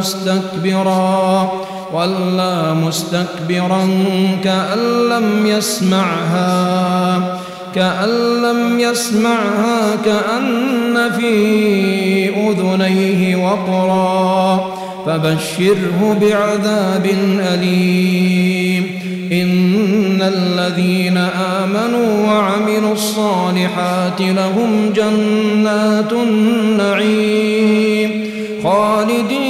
مستكبرا ولا مستكبرا كأن لم يسمعها كأن لم يسمعها كأن في أذنيه وقرا فبشره بعذاب أليم. إن الذين آمنوا وعملوا الصالحات لهم جنات النعيم خالدين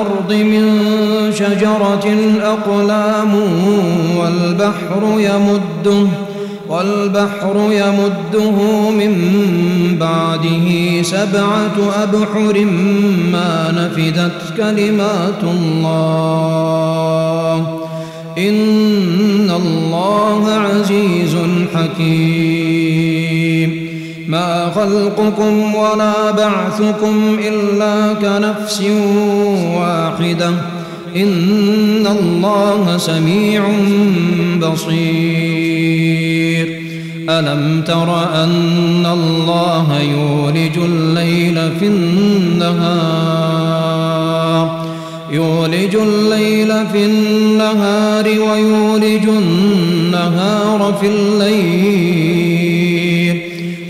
الأرض من شجرة أقلام والبحر يمده والبحر يمده من بعده سبعة أبحر ما نفدت كلمات الله. إن الله عزيز حكيم. ما خلقكم ولا بعثكم إلا كنفس واحدة. إن الله سميع بصير. ألم تر أن الله يولج الليل في النهار؟ يولج الليل في النهار ويولج النهار في الليل.